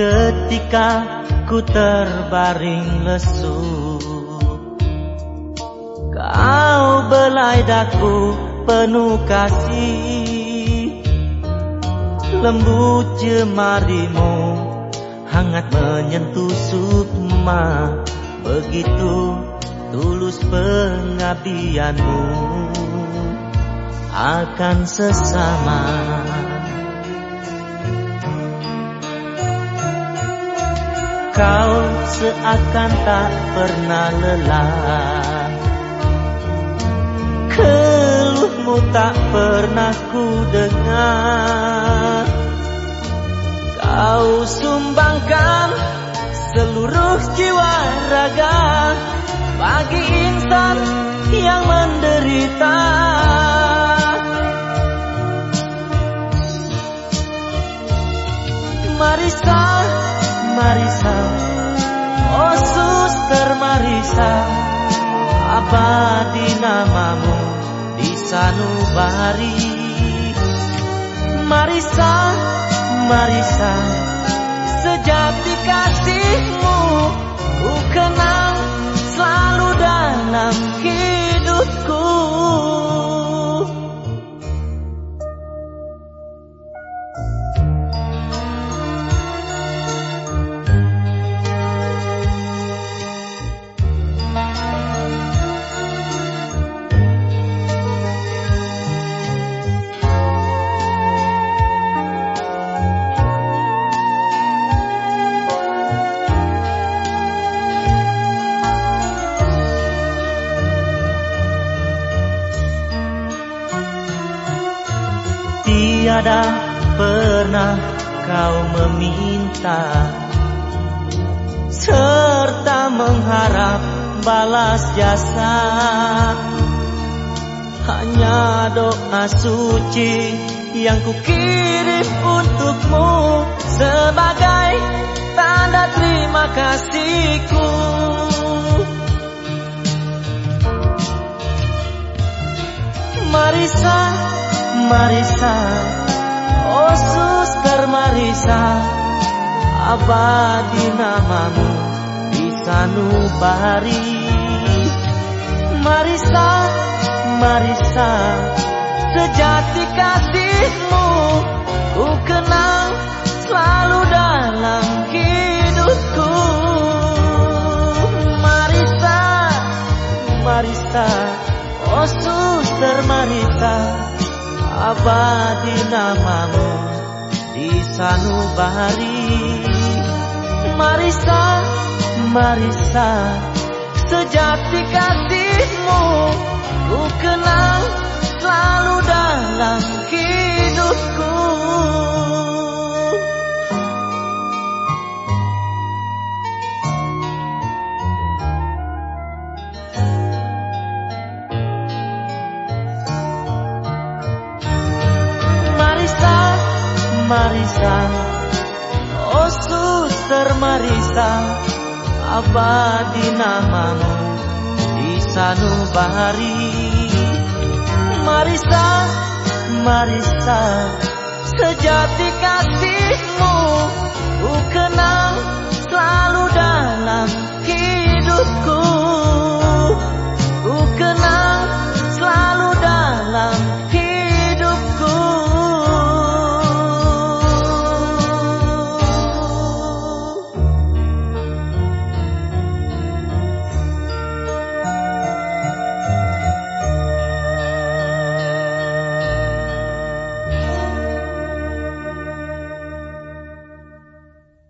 Ketika ku terbaring lesu. Kau belai daku penuh kasih. Lembut jemarimu Hangat menyentuh sukma. Begitu tulus pengabdianmu Akan sesama Kau seakan tak pernah lelah. Keluhmu tak pernah ku dengar. Kau sumbangkan seluruh jiwa raga Bagi insan yang menderita Marisa Abadi namamu di sanubari. Marisa Marisa Sejati kasihmu. Ku kenang selalu dalam hidupku Tiada pernah kau meminta. Serta mengharap balas jasa. Hanya doa suci yang kukirim untukmu Sebagai tanda terima kasihku. Marisa Marisa. Oh suster Marisa Abadi namamu di sanubari Marisa Marisa Sejati kasihmu Ku kenang selalu dalam hidupku. Marisa Marisa Oh suster Marisa abadi namamu di sanubari. Marisa Marisa sejati kasihmu ku kenang selalu dalam hidupku Marisa. Oh suster Marisa Abadi namamu di sanubari Marisa Marisa Sejati kasihmu Ku kenang